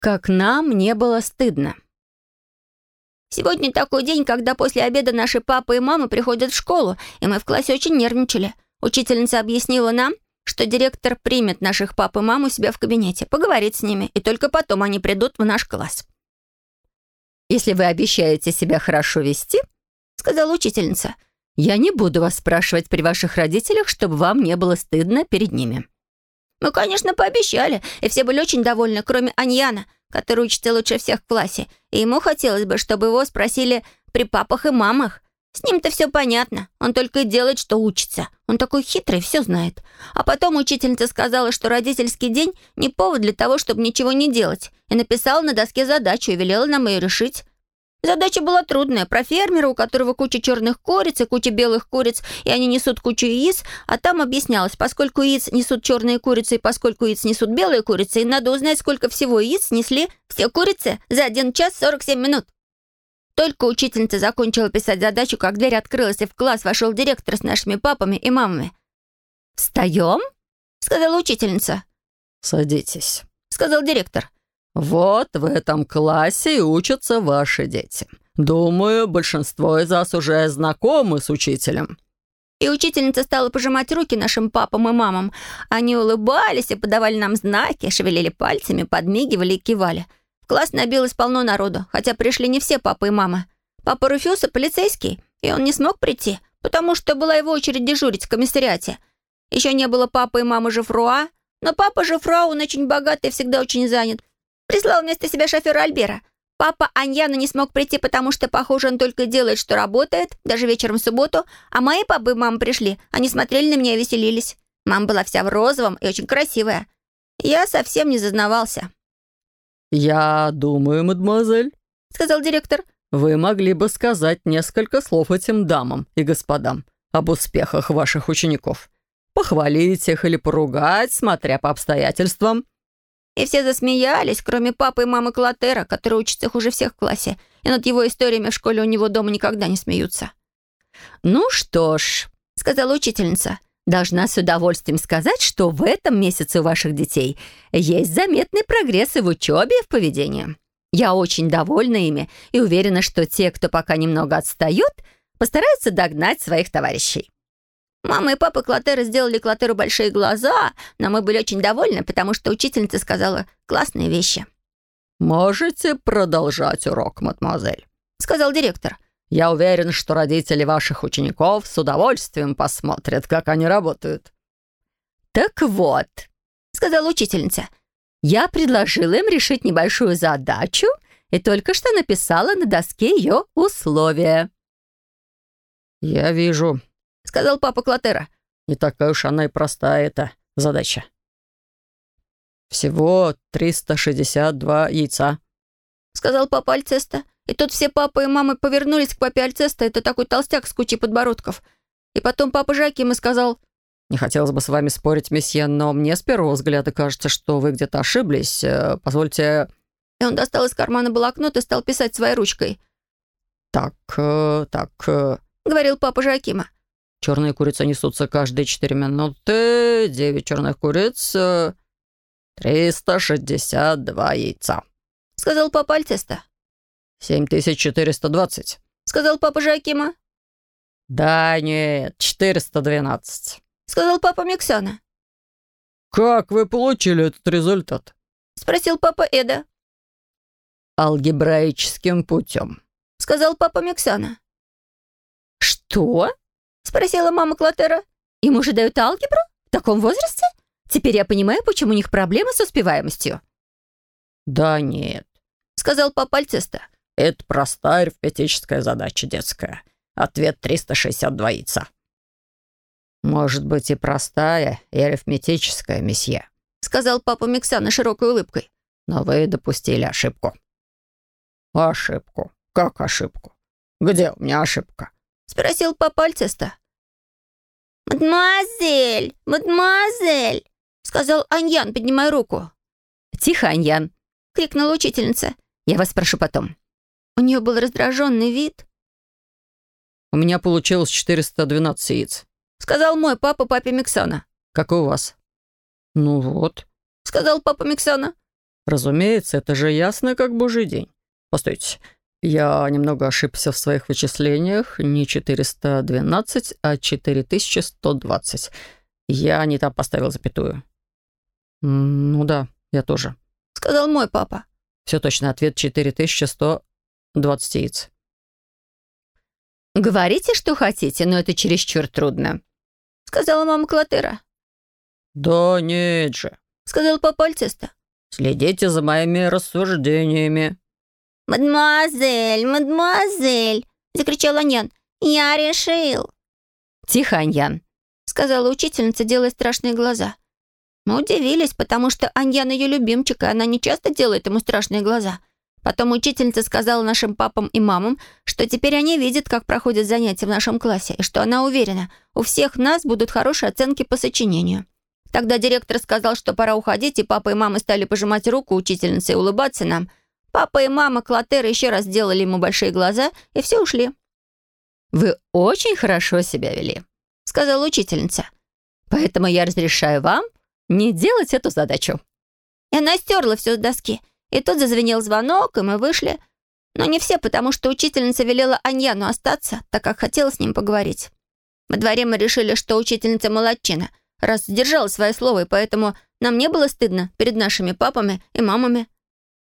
как нам не было стыдно. Сегодня такой день, когда после обеда наши папа и мама приходят в школу, и мы в классе очень нервничали. Учительница объяснила нам, что директор примет наших пап и мам у себя в кабинете, поговорит с ними, и только потом они придут в наш класс. «Если вы обещаете себя хорошо вести, — сказала учительница, — я не буду вас спрашивать при ваших родителях, чтобы вам не было стыдно перед ними». Мы, конечно, пообещали, и все были очень довольны, кроме Аньяна, который учится лучше всех в классе, и ему хотелось бы, чтобы его спросили при папах и мамах. С ним-то все понятно, он только и делает, что учится. Он такой хитрый, все знает. А потом учительница сказала, что родительский день не повод для того, чтобы ничего не делать, и написала на доске задачу и велела нам ее решить. Задача была трудная. Про фермера, у которого куча черных куриц и куча белых куриц, и они несут кучу яиц, а там объяснялось, поскольку яиц несут черные курицы и поскольку яиц несут белые курицы, и надо узнать, сколько всего яиц снесли все курицы за 1 час 47 минут. Только учительница закончила писать задачу, как дверь открылась, и в класс вошел директор с нашими папами и мамами. «Встаем?» — сказала учительница. «Садитесь», — сказал директор. «Вот в этом классе и учатся ваши дети. Думаю, большинство из вас уже знакомы с учителем». И учительница стала пожимать руки нашим папам и мамам. Они улыбались и подавали нам знаки, шевелили пальцами, подмигивали и кивали. В класс набилось полно народу, хотя пришли не все папы и мамы. Папа Руфюса полицейский, и он не смог прийти, потому что была его очередь дежурить в комиссариате. Еще не было папы и мамы Жифруа, но папа Жифруа, он очень богатый и всегда очень занят. Прислал вместо себя шофера Альбера. Папа Аньяна не смог прийти, потому что, похоже, он только делает, что работает, даже вечером в субботу. А мои папы и мама пришли. Они смотрели на меня и веселились. Мама была вся в розовом и очень красивая. Я совсем не зазнавался. «Я думаю, мадемуазель», — сказал директор, «вы могли бы сказать несколько слов этим дамам и господам об успехах ваших учеников. Похвалить их или поругать, смотря по обстоятельствам». И все засмеялись, кроме папы и мамы Клотера, который учится хуже всех в классе. И над его историями в школе у него дома никогда не смеются. «Ну что ж», — сказала учительница, «должна с удовольствием сказать, что в этом месяце у ваших детей есть заметный прогресс и в учебе, и в поведении. Я очень довольна ими и уверена, что те, кто пока немного отстают, постараются догнать своих товарищей». Мама и папа Клотера сделали Клотеру большие глаза, но мы были очень довольны, потому что учительница сказала классные вещи. «Можете продолжать урок, мадемуазель», — сказал директор. «Я уверен, что родители ваших учеников с удовольствием посмотрят, как они работают». «Так вот», — сказала учительница, «я предложила им решить небольшую задачу и только что написала на доске ее условия». «Я вижу», сказал папа Клотера. «Не такая уж она и простая эта задача. Всего 362 яйца», — сказал папа Альцеста. И тут все папа и мамы повернулись к папе Альцеста. Это такой толстяк с кучей подбородков. И потом папа Жаким и сказал... «Не хотелось бы с вами спорить, месье, но мне с первого взгляда кажется, что вы где-то ошиблись. Э, позвольте...» И он достал из кармана блокнот и стал писать своей ручкой. «Так, э, так...» э, — говорил папа Жакима. Черные курицы несутся каждые четыре минуты. Девять черных куриц. Триста шестьдесят два яйца. Сказал папа Альтеста. Семь тысяч четыреста двадцать. Сказал папа Жакима. Да нет, четыреста двенадцать. Сказал папа Миксана. «Как вы получили этот результат?» Спросил папа Эда. «Алгебраическим путем», — сказал папа Миксана. «Что?» Спросила мама Клотера. Им уже дают алгебру? В таком возрасте? Теперь я понимаю, почему у них проблемы с успеваемостью. Да нет, сказал папа Альцеста. Это простая арифметическая задача детская. Ответ 362 яйца. Может быть и простая, и арифметическая, месье, сказал папа Миксана широкой улыбкой. Но вы допустили ошибку. Ошибку? Как ошибку? Где у меня ошибка? — спросил папа Альцеста. «Мадемуазель! Мадемуазель!» — сказал Аньян, поднимая руку. «Тихо, Аньян!» — крикнула учительница. «Я вас спрошу потом». У нее был раздраженный вид. «У меня получилось 412 яиц», — сказал мой папа папе Миксона. «Как у вас?» «Ну вот», — сказал папа Миксона. Разумеется, это же ясно, как божий день. Постойте, я немного ошибся в своих вычислениях. Не 412, а 4120. Я не там поставил запятую. Ну да, я тоже. Сказал мой папа. Все точно, ответ 4120 яиц. «Говорите, что хотите, но это чересчур трудно», — сказала мама Клотера. «Да нет же», — сказал папа Альцеста. «Следите за моими рассуждениями». «Мадемуазель, мадемуазель!» — закричал Аньян. «Я решил!» «Тихо, Аньян!» — сказала учительница, делая страшные глаза. Мы удивились, потому что Аньян ее любимчик, и она не часто делает ему страшные глаза. Потом учительница сказала нашим папам и мамам, что теперь они видят, как проходят занятия в нашем классе, и что она уверена, у всех нас будут хорошие оценки по сочинению. Тогда директор сказал, что пора уходить, и папа и мама стали пожимать руку учительнице и улыбаться нам. Папа и мама Клотера еще раз сделали ему большие глаза, и все ушли. «Вы очень хорошо себя вели», — сказала учительница. «Поэтому я разрешаю вам не делать эту задачу». И она стерла все с доски. И тут зазвенел звонок, и мы вышли. Но не все, потому что учительница велела Аньяну остаться, так как хотела с ним поговорить. Во дворе мы решили, что учительница молодчина, раз сдержала свое слово, и поэтому нам не было стыдно перед нашими папами и мамами.